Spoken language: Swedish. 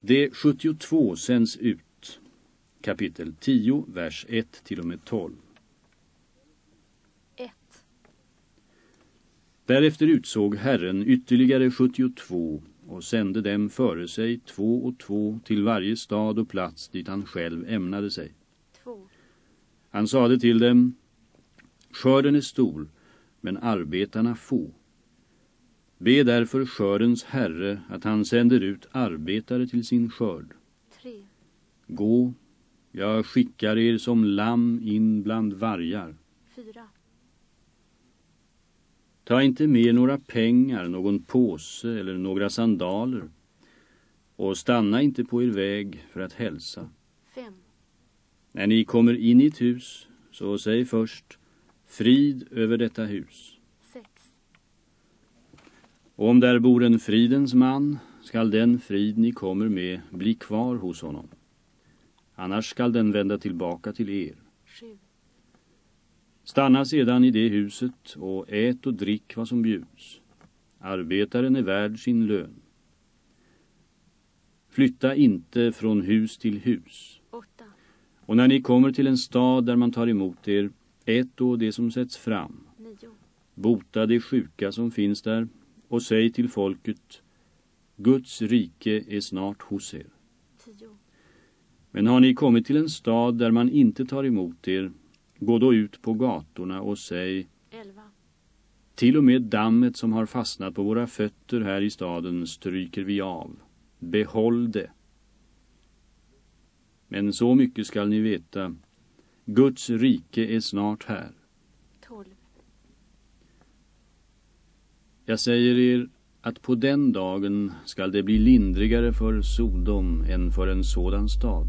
Det 72 sänds ut. Kapitel 10, vers 1 till och med 12. 1. Därefter utsåg Herren ytterligare 72 och sände dem före sig två och två till varje stad och plats dit han själv ämnade sig. 2. Han sade till dem, skörden är stor, men arbetarna få. Be därför skördens herre att han sänder ut arbetare till sin skörd. 3. Gå, jag skickar er som lamm in bland vargar. 4. Ta inte med några pengar, någon påse eller några sandaler. Och stanna inte på er väg för att hälsa. 5. När ni kommer in i ett hus, så säg först frid över detta hus. 6. Och om där bor en fridens man, skall den frid ni kommer med bli kvar hos honom. Annars skall den vända tillbaka till er. 7. Stanna sedan i det huset och ät och drick vad som bjuds. Arbetaren är värd sin lön. Flytta inte från hus till hus. 8. Och när ni kommer till en stad där man tar emot er, ät då det som sätts fram. 9. Bota de sjuka som finns där och säg till folket, Guds rike är snart hos er. 10. Men har ni kommit till en stad där man inte tar emot er, gå då ut på gatorna och säg, 11. till och med dammet som har fastnat på våra fötter här i staden stryker vi av. Behåll det. Men så mycket skall ni veta, Guds rike är snart här. 12. Jag säger er att på den dagen skall det bli lindrigare för Sodom än för en sådan stad.